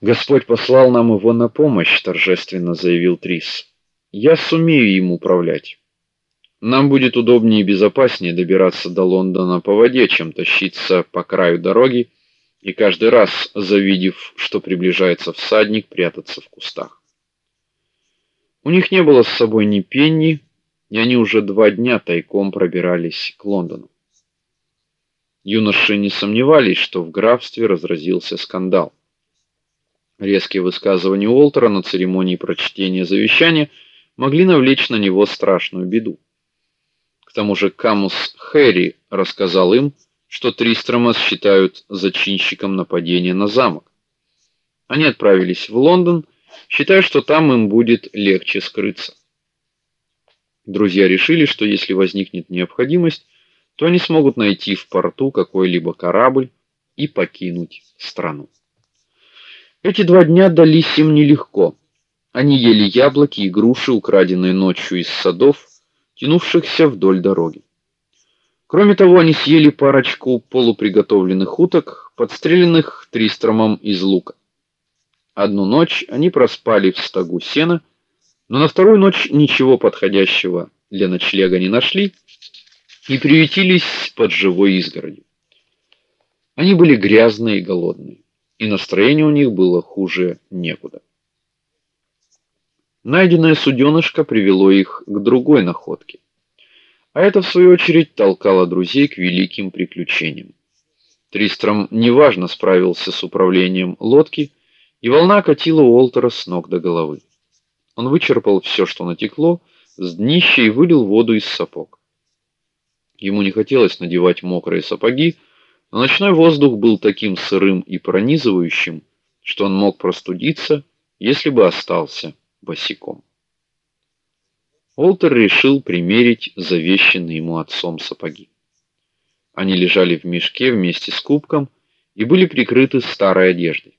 Господь послал нам его на помощь, торжественно заявил Трис. Я сумею им управлять. Нам будет удобнее и безопаснее добираться до Лондона по воде, чем тащиться по краю дороги и каждый раз, завидев, что приближается всадник, прятаться в кустах. У них не было с собой ни пенни, и они уже два дня тайком пробирались к Лондону. Юноши не сомневались, что в графстве разразился скандал. Резкие высказывания Уолтера на церемонии прочтения завещания могли навлечь на него страшную беду. К тому же Камус Хэри рассказал им, что Тристрома считают зачинщиком нападения на замок. Они отправились в Лондон, считая, что там им будет легче скрыться. Друзья решили, что если возникнет необходимость, то они смогут найти в порту какой-либо корабль и покинуть страну. Эти два дня дались им нелегко. Они ели яблоки и груши, украденные ночью из садов, тянувшихся вдоль дороги. Кроме того, они съели парочку полуприготовленных уток, подстреленных тристромом из лука. Одну ночь они проспали в стогу сена, но на вторую ночь ничего подходящего для ночлега не нашли и приютились под живой изгородью. Они были грязные и голодные и настроение у них было хуже некуда. Найденное суденышко привело их к другой находке. А это в свою очередь толкало друзей к великим приключениям. Тристром неважно справился с управлением лодки, и волна катила Уолтера с ног до головы. Он вычерпал все, что натекло, с днища и вылил воду из сапог. Ему не хотелось надевать мокрые сапоги, но ночной воздух был таким сырым и пронизывающим, что он мог простудиться, если бы остался босиком. Олтер решил примерить завещанные ему отцом сапоги. Они лежали в мешке вместе с кубком и были прикрыты старой одеждой.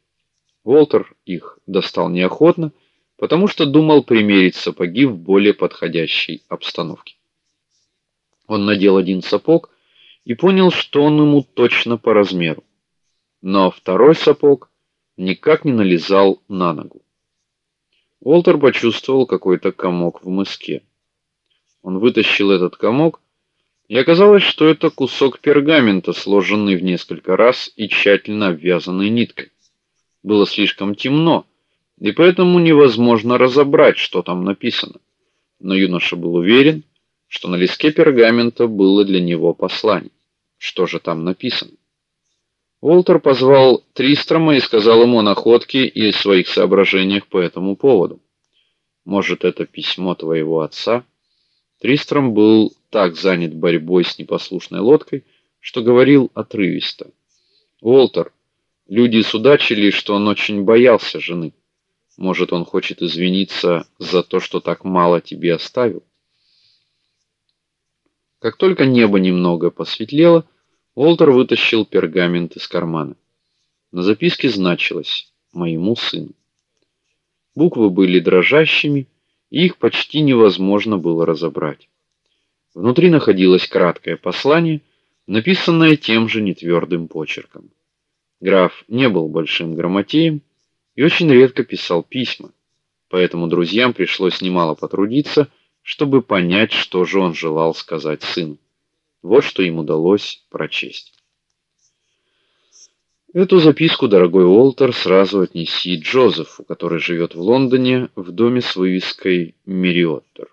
Волтер их достал неохотно, потому что думал примерить сапоги в более подходящей обстановке. Он надел один сапог и понял, что он ему точно по размеру. Но второй сапог никак не налезал на ногу. Уолтер почувствовал какой-то комок в мыске. Он вытащил этот комок, и оказалось, что это кусок пергамента, сложенный в несколько раз и тщательно обвязанный ниткой. Было слишком темно, и поэтому невозможно разобрать, что там написано. Но юноша был уверен, что на листке пергамента было для него послание. Что же там написано? Уолтер позвал Тристрома и сказал ему о находке и своих соображениях по этому поводу. Может, это письмо твоего отца? Тристром был так занят борьбой с непослушной лодкой, что говорил отрывисто. Уолтер, люди судачили, что он очень боялся жены. Может, он хочет извиниться за то, что так мало тебе оставил? Как только небо немного посветлело, Уолтер вытащил пергамент из кармана. На записке значилось: "Моему сыну". Буквы были дрожащими, и их почти невозможно было разобрать. Внутри находилось краткое послание, написанное тем же нетвердым почерком. Граф не был большим грамотеем и очень редко писал письма, поэтому друзьям пришлось немало потрудиться, чтобы понять, что же он желал сказать сыну. Вот что им удалось прочесть. Эту записку, дорогой Уолтер, сразу отнеси Джозефу, который живет в Лондоне в доме с вывеской Мериоттер.